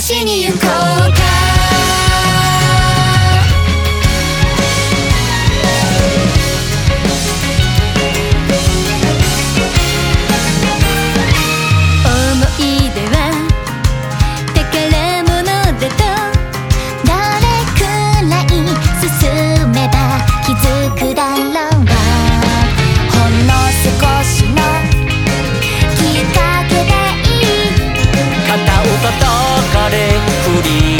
しに行こうかれ振り